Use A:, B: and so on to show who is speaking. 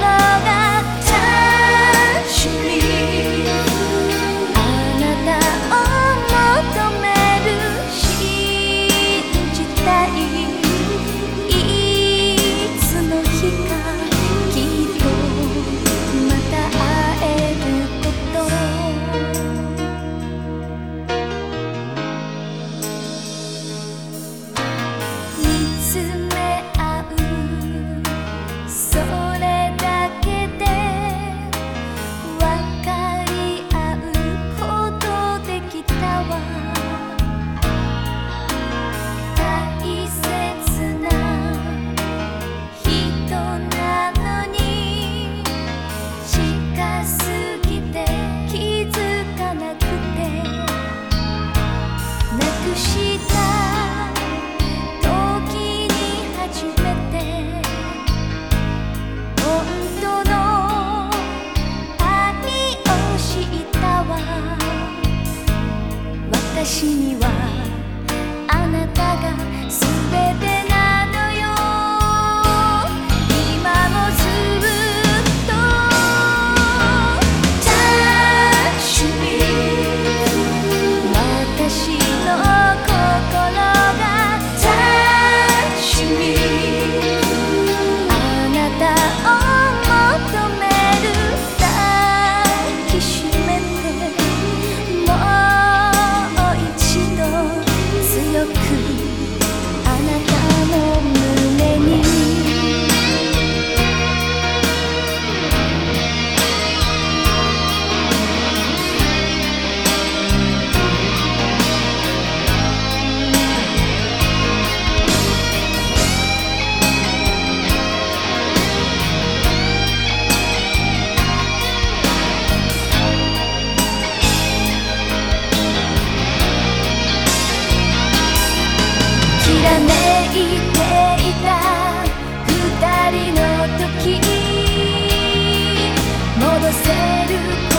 A: all 私には。せる